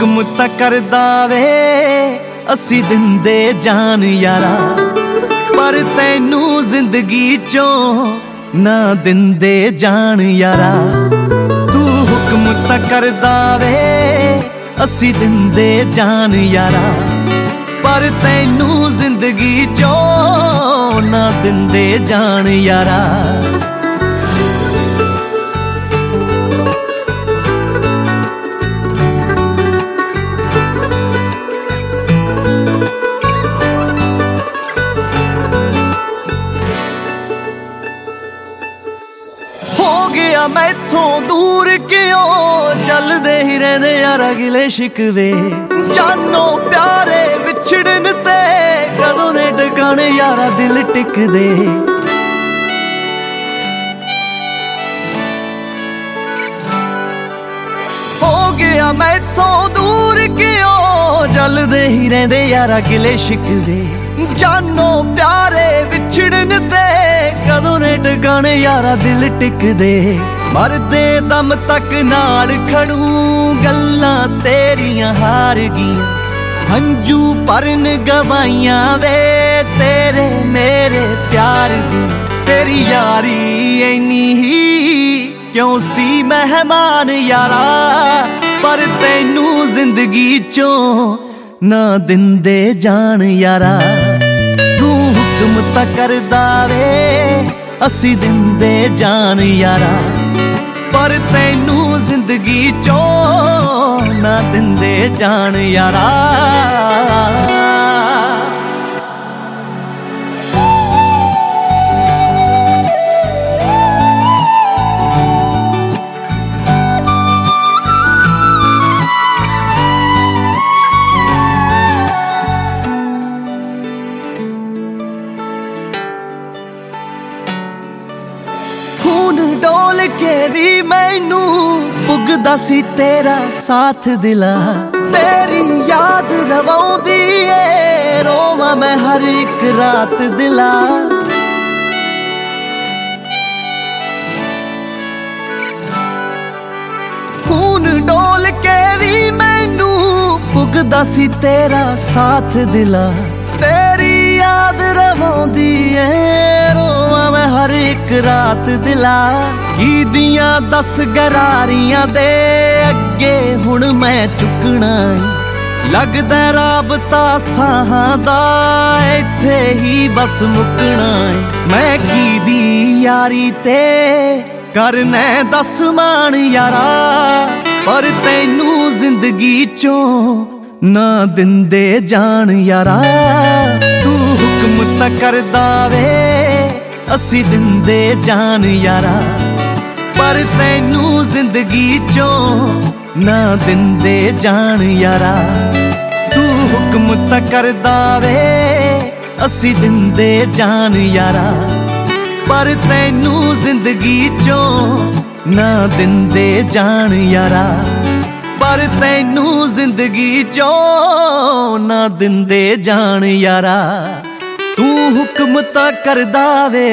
ਹੁਕਮ ਤਾਂ ਕਰਦਾ ਵੇ ਅਸੀਂ ਦਿੰਦੇ ਜਾਨ ਯਾਰਾ। ਪਰ ਤੈਨੂੰ ਜ਼ਿੰਦਗੀ ਚੋਂ ਨਾ ਦਿੰਦੇ ਜਾਨ ਯਾਰਾ। ਤੂੰ ਹੁਕਮ ਤਾਂ ਕਰਦਾ ਵੇ ਅਸੀਂ ਦਿੰਦੇ ਜਾਨ ਯਾਰਾ। ਪਰ ਤੈਨੂੰ ਜ਼ਿੰਦਗੀ ਚੋਂ ਨਾ ਦਿੰਦੇ ਜਾਨ ਯਾਰਾ। ਮੈਥੋਂ ਦੂਰ ਕਿਉਂ ਚੱਲਦੇ ਹੀ ਰਹਿੰਦੇ ਯਾਰ ਅਗਲੇ ਸ਼ਿਕਵੇ? ਜਾਨੋ ਪਿਆਰੇ ਵਿਛੜਨ ਤੇ ਕਦੋਂ ਨੇ ਟਿਕਾਣੇ ਯਾਰਾ ਦਿਲ ਟਿਕਦੇ? ਹੋ ਗਿਆ ਮੈਥੋਂ ਦੂਰ ਕਿਉਂ ਜਲਦੇ ਹੀ ਰਹਿੰਦੇ ਯਾਰਾ ਗਿਲੇ ਸ਼ਿਕਵੇ? ਜਾਨੋ ਪਿਆਰੇ ਵਿਛੜਨ ਤੇ ਕਦੋਂ ਨੇ ਟਿਕਾਣੇ ਯਾਰਾ ਦਿਲ ਟਿਕਦੇ? ਮਰਦੇ ਦਮ ਤੱਕ ਨਾਲ ਖੜੂ ਗੱਲਾਂ ਤੇਰੀਆਂ ਹਾਰ ਗਈਆਂ ਹੰਝੂ ਪਰਨ ਗਵਾਈਆਂ ਵੇ ਤੇਰੇ ਮੇਰੇ ਪਿਆਰ ਦੀ। ਤੇਰੀ ਯਾਰੀ ਐਨੀ ਹੀ ਕਿਉਂ ਸੀ ਮਹਿਮਾਨ ਯਾਰਾ? ਪਰ ਤੈਨੂੰ ਜ਼ਿੰਦਗੀ ਚੋਂ ਨਾ ਦਿੰਦੇ ਜਾਣ ਯਾਰਾ। ਤੂੰ ਹੁਕਮ ਤਾਂ ਕਰਦਾ ਵੇ, ਅਸੀਂ ਦਿੰਦੇ ਜਾਣ ਯਾਰਾ। ਪਰ ਤੈਨੂੰ ਜ਼ਿੰਦਗੀ ਚੋਂ ਨਾ ਦਿੰਦੇ ਜਾਣ ਯਾਰਾ। ਖੂਨ ਡੋਲ ਕੇ ਵੀ ਮੈਨੂੰ ਪੁੱਗਦਾ ਸੀ ਤੇਰਾ ਸਾਥ ਦਿਲਾ। ਤੇਰੀ ਯਾਦ ਰਵਾਉਂਦੀ ਏ, ਰੋਵਾਂ ਮੈਂ ਹਰ ਇੱਕ ਰਾਤ ਦਿਲਾ। ਖੂਨ ਡੋਲ ਕੇ ਵੀ ਮੈਨੂੰ ਪੁੱਗਦਾ ਸੀ ਤੇਰਾ ਸਾਥ ਦਿਲਾ। ਤੇਰੀ ਯਾਦ ਰਵਾਉਂਦੀ ਏ, ਰੋਵਾਂ ਹਰ ਇੱਕ ਰਾਤ ਦਿਲਾ। ਕੀ ਦੀਆਂ ਦਸ ਗਰਾਰੀਆਂ ਦੇ ਅੱਗੇ ਹੁਣ ਮੈਂ ਚੁੱਕਣਾ ਲੱਗਦਾ ਰਾਬਤਾ ਸਾਹਾਂ ਦਾ ਇੱਥੇ ਹੀ ਬਸ ਮੁੱਕਣਾ ਮੈਂ ਕੀ ਦੀ ਯਾਰੀ ਤੇ ਕਰਨਾ ਦਸ ਮਾਣ ਯਾਰਾ। ਪਰ ਤੈਨੂੰ ਜ਼ਿੰਦਗੀ ਚੋਂ ਨਾ ਦਿੰਦੇ ਜਾਣ ਯਾਰਾ। ਤੂੰ ਹੁਕਮ ਤਾਂ ਕਰਦਾ ਵੇ। ਅਸੀਂ ਦਿੰਦੇ ਜਾਨ ਯਾਰਾ, ਪਰ ਤੈਨੂੰ ਜ਼ਿੰਦਗੀ ਚੋਂ ਨਾ ਦਿੰਦੇ ਜਾਣ ਯਾਰਾ। ਤੂੰ ਹੁਕਮ ਤਾਂ ਕਰਦਾ ਵੇ ਅਸੀਂ ਦਿੰਦੇ ਜਾਨ ਯਾਰਾ। ਪਰ ਤੈਨੂੰ ਜ਼ਿੰਦਗੀ ਚੋਂ ਨਾ ਦਿੰਦੇ ਜਾਣ ਯਾਰਾ। ਪਰ ਤੈਨੂੰ ਜ਼ਿੰਦਗੀ ਚੋਂ ਨਾ ਦਿੰਦੇ ਜਾਣ ਯਾਰਾ। ਹੁਕਮ ਤਾਂ ਕਰਦਾ ਵੇ।